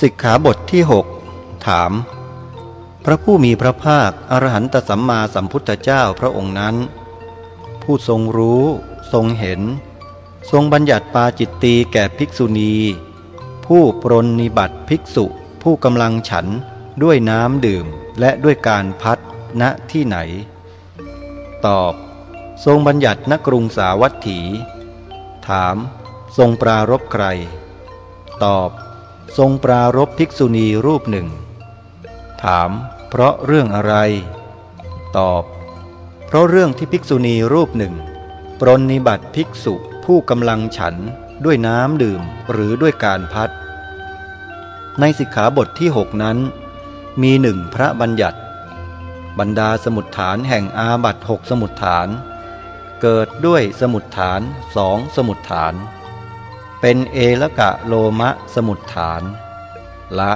สิกขาบทที่ 6 ถาม พระผู้มีพระภาค อรหันตสัมมาสัมพุทธเจ้าพระองค์นั้น ผู้ทรงรู้ทรงเห็น ทรงบัญญัติปาจิตตีแก่ภิกษุณี ผู้ปรนนิบัติภิกษุผู้กำลังฉันด้วยน้ำดื่มและด้วยการพัดณที่ไหน ตอบ ทรงบัญญัติณกรุงสาวัตถี ถาม ทรงปรารบใคร ตอบ ทรงปรารบภิกษุณีรูปหนึ่ง ถาม เพราะเรื่องอะไร ตอบ เพราะเรื่องที่ภิกษุณีรูปหนึ่ง ปรนนิบัติภิกษุผู้กำลังฉันด้วยน้ำดื่มหรือด้วยการพัด ในสิกขาบทที่หกนั้น มีหนึ่งพระบัญญัติ บรรดาสมุดฐานแห่งอาบัตหกสมุดฐาน เกิดด้วยสมุดฐานสองสมุดฐาน เป็นเอละกะโลมะสมุดฐาน ละ